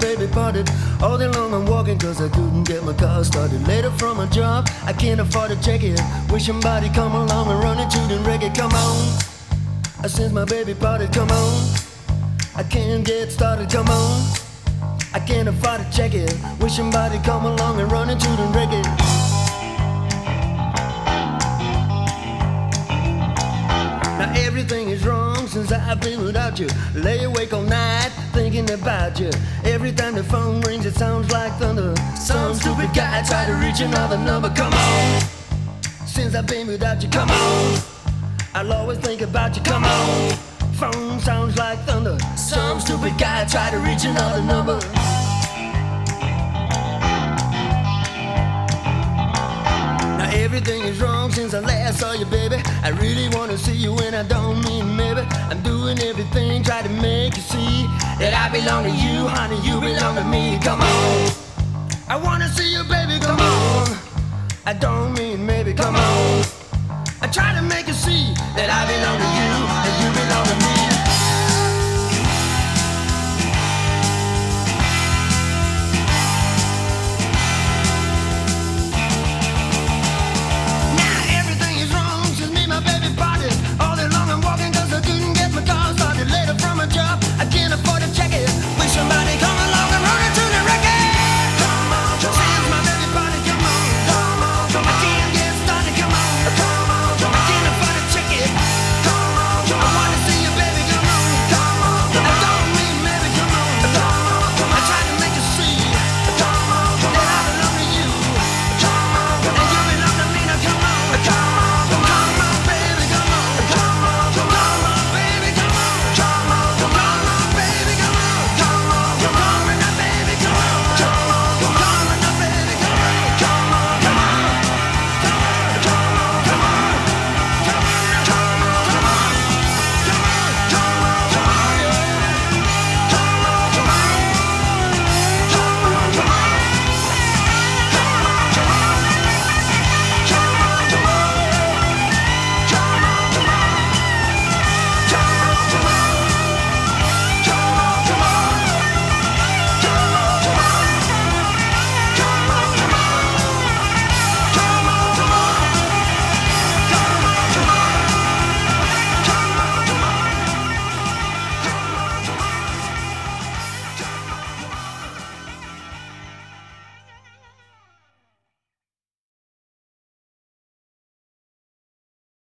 hearted. All day long I'm walking cause I couldn't get my car started. Later from my job, I can't afford to check it. Wish somebody come along and run into the reggae. Come on. Uh, Since my baby parted, come on. I can't get started, come on. I can't afford to check it. Wish somebody come along and run into the reggae. Now everything is wrong since I've been without you. Lay awake all night thinking about you. Every time the phone rings, it sounds like thunder. Some stupid guy tried to reach another number. Come on. Since I've been without you, come on. I'll always think about you. Come on. Phone sounds like thunder. Some stupid guy tried to reach another number. long since I last saw you, baby. I really wanna see you, and I don't mean maybe. I'm doing everything, try to make you see that I belong to you, honey. You belong to me. Come on, I wanna see you, baby. Come on, I don't mean maybe. Come on, I try to make you see that I belong.